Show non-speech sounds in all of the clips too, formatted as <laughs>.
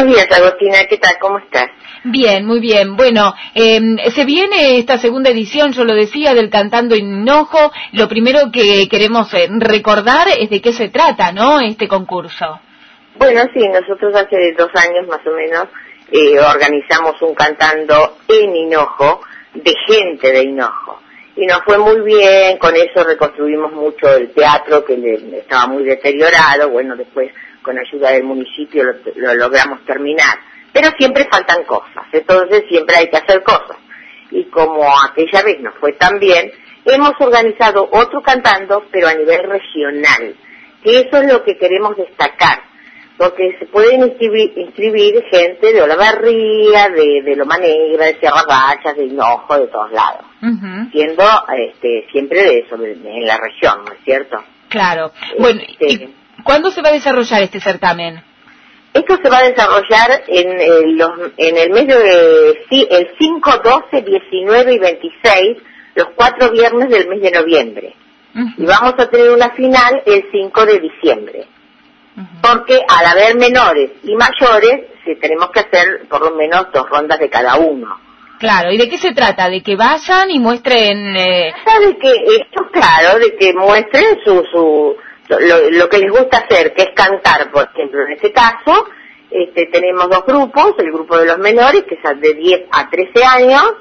Buenos días, Agostina, ¿qué tal? ¿Cómo estás? Bien, muy bien. Bueno, em, se viene esta segunda edición, yo lo decía, del Cantando Hinojo. Lo primero que queremos eh, recordar es de qué se trata, ¿no? Este concurso. Bueno, sí, nosotros hace dos años más o menos eh, organizamos un Cantando en Hinojo de gente de Hinojo. Y nos fue muy bien, con eso reconstruimos mucho el teatro que estaba muy deteriorado. Bueno, después con ayuda del municipio lo, logramos terminar. Pero siempre faltan cosas, entonces siempre hay que hacer cosas. Y como aquella vez nos fue tan bien, hemos organizado otro cantando, pero a nivel regional. Que eso es lo que queremos destacar, porque se pueden inscribir, gente de Olavarría, de, de Loma Negra, de Sierra Vallas, de Hinojo, de todos lados. Siendo este, siempre de eso, en la región, ¿no es cierto? Claro. Bueno, este, ¿Cuándo se va a desarrollar este certamen? Esto se va a desarrollar en, el, en el mes de el 5, 12, 19 y 26, los cuatro viernes del mes de noviembre. Y vamos a tener una final el 5 de diciembre. Porque al haber menores y mayores, sí, tenemos que hacer por lo menos dos rondas de cada uno. Claro, ¿y de qué se trata? ¿De que vayan y muestren...? Eh... De que, esto claro, de que muestren su, su, lo, que les gusta hacer, que es cantar, por ejemplo, en este caso, este, tenemos dos grupos, el grupo de los menores, que es de 10 a 13 años,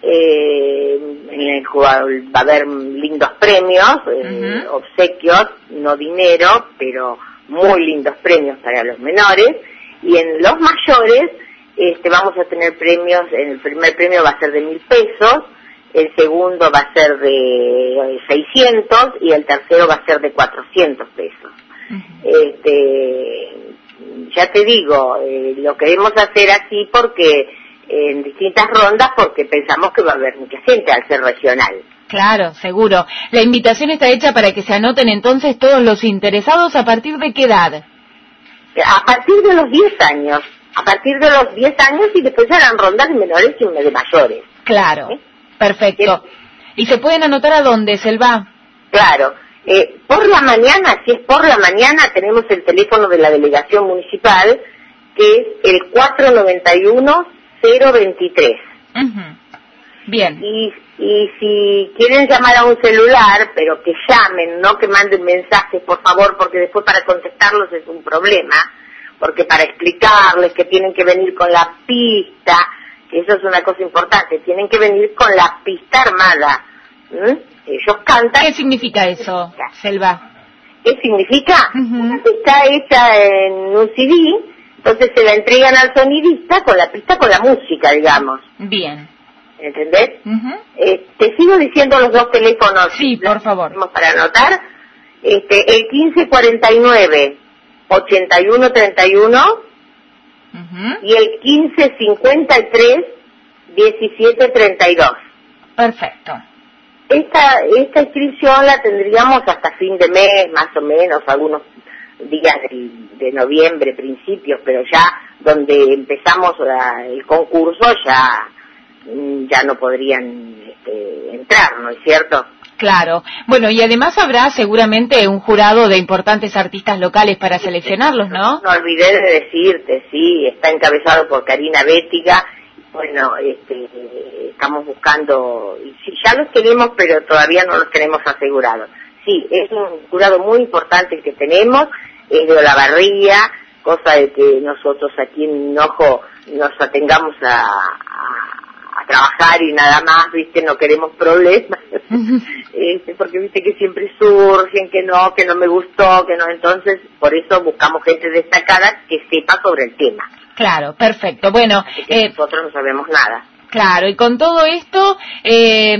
eh, en el va a haber lindos premios, eh, obsequios, no dinero, pero muy lindos premios para los menores, y en los mayores este, vamos a tener premios, en el primer premio va a ser de mil pesos, el segundo va a ser de 600 y el tercero va a ser de 400 pesos. este, ya te digo, eh, lo queremos hacer así porque en distintas rondas porque pensamos que va a haber mucha gente al ser regional. Claro, seguro. La invitación está hecha para que se anoten entonces todos los interesados a partir de qué edad? A partir de los 10 años. A partir de los 10 años y después harán rondas de menores y de mayores. Claro. ¿Eh? Perfecto. ¿Y se pueden anotar a dónde, Selva? Claro. Eh, por la mañana, si es por la mañana, tenemos el teléfono de la delegación municipal, que es el 491-023. Bien. Y, y si quieren llamar a un celular, pero que llamen, no que manden mensajes, por favor, porque después para contestarlos es un problema, porque para explicarles que tienen que venir con la pista, eso es una cosa importante, tienen que venir con la pista armada. Ellos cantan. ¿Qué significa eso, Selva? ¿Qué significa? Una pista hecha en un CD, entonces se la entregan al sonidista con la pista, con la música, digamos. Bien. ¿Entendés? Eh, te sigo diciendo los dos teléfonos. Sí, por favor. Para anotar. Este, el 1549 8131 y el 1553 1732. Perfecto. Esta, esta inscripción la tendríamos hasta fin de mes, más o menos, algunos días de, noviembre, principios, pero ya donde empezamos el concurso ya, ya no podrían este, entrar, ¿no es cierto? Claro. Bueno, y además habrá seguramente un jurado de importantes artistas locales para seleccionarlos, ¿no? No olvidé de decirte, sí, está encabezado por Karina Bétiga. Bueno, este, estamos buscando, sí, ya los tenemos, pero todavía no los tenemos asegurados. Sí, es un jurado muy importante que tenemos, es de Olavarría, cosa de que nosotros aquí en Ojo nos atengamos a a trabajar y nada más, viste, no queremos problemas, <laughs> este, porque viste que siempre surgen, que no, que no me gustó, que no, entonces por eso buscamos gente destacada que sepa sobre el tema. Claro, perfecto. Bueno, eh, nosotros no sabemos nada. Claro, y con todo esto eh,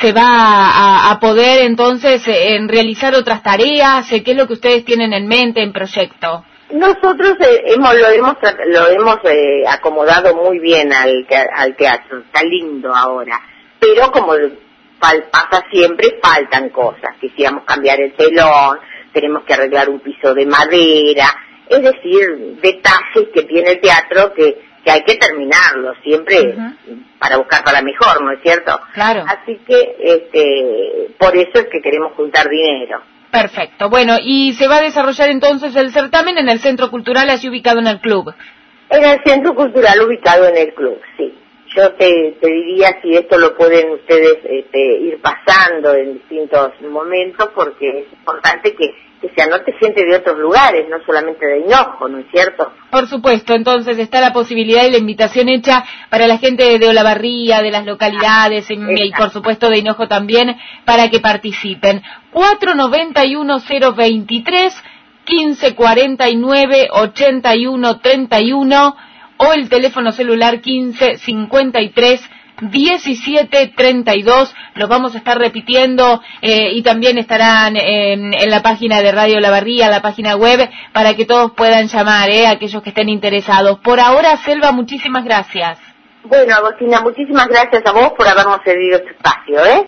se va a, poder entonces eh, en realizar otras tareas. ¿Qué es lo que ustedes tienen en mente en proyecto? Nosotros eh, hemos, lo hemos, lo hemos eh, acomodado muy bien al, al teatro, está lindo ahora, pero como pasa siempre, faltan cosas, quisiéramos cambiar el telón, tenemos que arreglar un piso de madera, es decir, detalles que tiene el teatro que, que hay que terminarlo siempre para buscar para mejor, ¿no es cierto? Claro. Así que, este, por eso es que queremos juntar dinero. Perfecto. Bueno, y se va a desarrollar entonces el certamen en el Centro Cultural, así ubicado en el club. En el centro cultural ubicado en el club, sí. Yo te, te diría si esto lo pueden ustedes este, ir pasando en distintos momentos porque es importante que que se anote gente de otros lugares, no solamente de Hinojo, ¿no es cierto? Por supuesto, entonces está la posibilidad y la invitación hecha para la gente de Olavarría, de las localidades y, por supuesto de Hinojo también, para que participen. 491-023, 1549-8131 o el teléfono celular 1553 1732. Los vamos a estar repitiendo eh, y también estarán en, la página de Radio La Barría, la página web, para que todos puedan llamar, eh, aquellos que estén interesados. Por ahora, Selva, muchísimas gracias. Bueno, Agostina, muchísimas gracias a vos por habernos cedido este espacio, ¿eh?